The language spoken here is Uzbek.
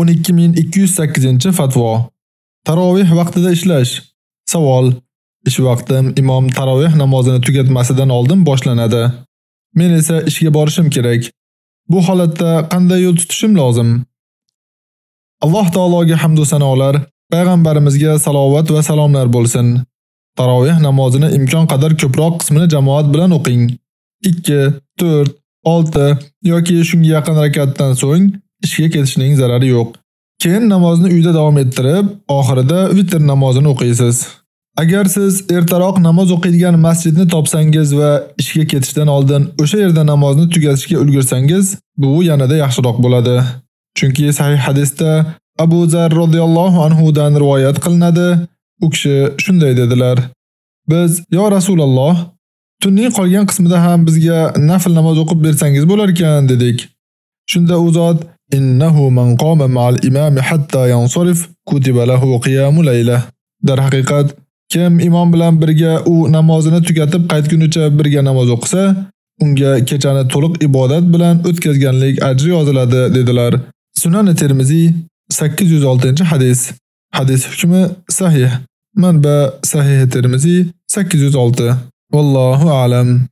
12208-fatvo. Tarovih vaqtida ishlash. Savol: Ish vaqtim imom tarovih namozini tugatmasidan oldin boshlanadi. Men esa ishga borishim kerak. Bu holatda qanday yo'l tutishim lozim? Alloh taologa hamd va sanolar, payg'ambarimizga salovat va salomlar bo'lsin. Tarovih namozini imkon qadar ko'proq qismini jamoat bilan o'qing. 2, 4, 6 yoki shunga yaqin rakatdan so'ng ishga ketishning zarari yo'q. Keyin namozni uyda davom ettirib, oxirida vitr namozini o'qiysiz. Agar siz ertaroq namoz o'qiydigan masjidni topsangiz va ishga ketishdan oldin o'sha yerda namozni tugatishga ulgursangiz, bu yanada yaxshiroq bo'ladi. Chunki sahih hadisda Abu Zar radhiyallohu anhu dan rivoyat qilinadi. U kishi shunday dedilar: Biz, yo Rasululloh, tunning qolgan qismida ham bizga nafl namoz o'qib bersangiz bo'lar ekan dedik. Shunda u zot innahu man qoma ma'al imami hatta yansarif kutiba lahu qiyamu layla. Dar haqiqat kim imom bilan birga u namozini tugatib qaytgunicha birga namoz o'qisa, unga kechani to'liq ibodat bilan o'tkazganlik ajri yoziladi dedilar. Sunan Termiziy 806-hadis. Hadis hukmi sahih. Manba Sahih Termiziy 806. Vallohu a'lam.